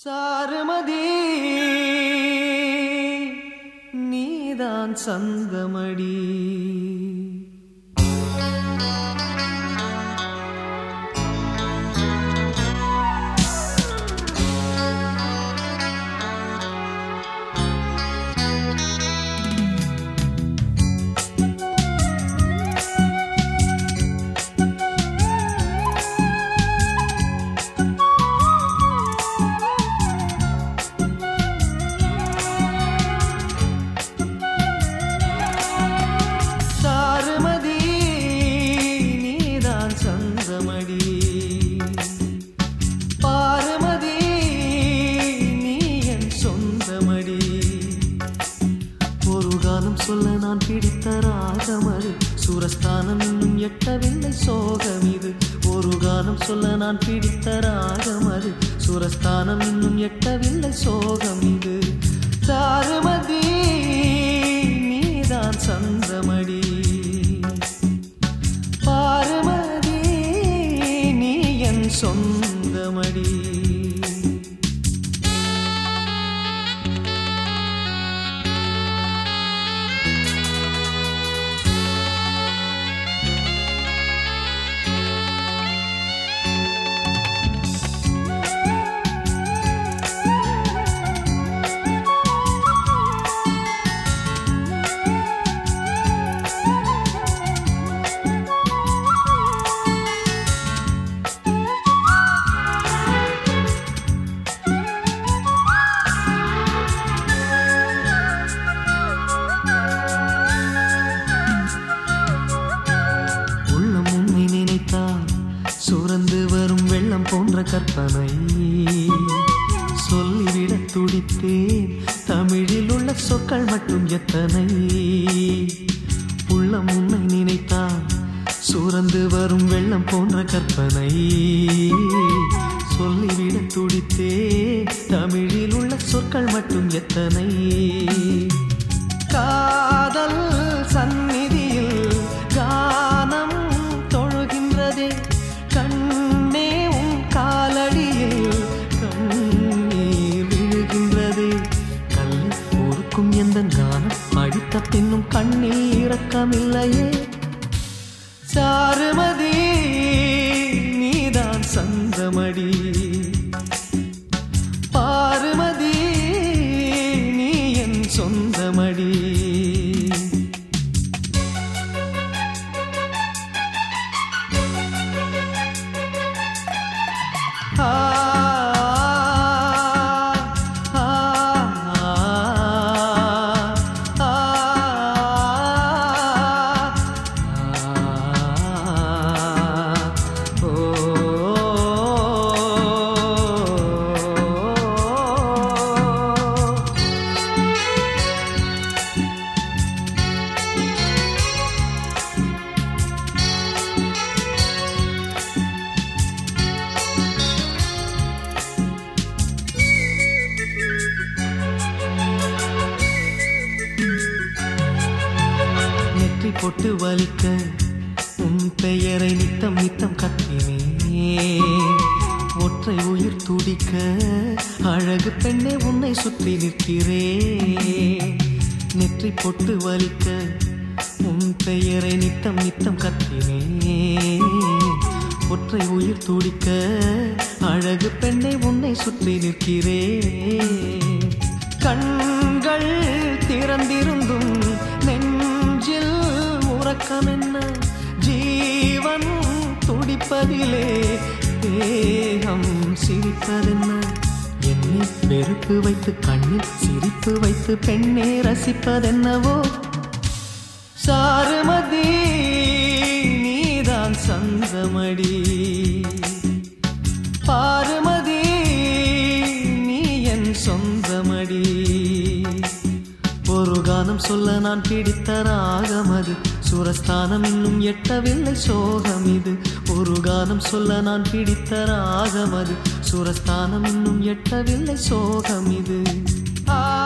சாரமதி நீதான் சங்கமடி சொல்ல நான் பிடித்த ராகமது சுரஸ்தானம் இன்னும் எட்டவில்லை சோகம் இது. ஒரு காலம் சொல்ல நான் பிடித்த ராகமது சுரஸ்தானம் இன்னும் எட்டவில்லை சோகம் இது. சாருமதி நீதான் சந்தமடி சுரந்து வரும் வெள்ளம் போன்ற கற்பனை. சொல்லிவிட துடித்தேன். தமிழில் உள்ள சொற்கள் மட்டும் எத்தனை? உள்ளம் உன்னை நினைத்தான். சுரந்து வரும் வெள்ளம் போன்ற கற்பனை. சொல்லிவிட துடித்தே தமிழில் உள்ள சொற்கள் மட்டும் எத்தனை? காதல் சந்நிதியில் ஊருக்கும் அடித்த தின்னும் கண்ணில் இரக்கமில்லையே. சாருமதி நீதான் சந்தமடி. போட்டு வலிக்க உன் பெயரை நித்தம் நித்தம் கத்தினே ஒற்றை உயிர் துடிக்க அழகு பெண்ணே உன்னை சுற்றி நிற்கிறே நெற்றி பொட்டு வலிக்க உன் பெயரை நித்தம் நித்தம் கத்தினே ஒற்றை உயிர் துடிக்க அழகு பெண்ணை உன்னை சுற்றி நிற்கிறே பதிலே தேகம் சிரிப்பதென்ன? என்னை வெறுப்பு வைத்து கண்ணில் சிரிப்பு வைத்து பெண்ணே ரசிப்பதென்னவோ? சாருமதி நீதான் சந்தமடி. பாருமதி நீ என் சொந்தமடி. ஒரு கானம் சொல்ல நான் பிடித்த ராகமது. சுரஸ்தானம் இன்னும் எட்டவில்லை சோகம் இது ஒரு கானம் சொல்ல நான் பிடித்த ராகம் அது. சுரஸ்தானம் இன்னும் எட்டவில்லை சோகம் இது. ஆ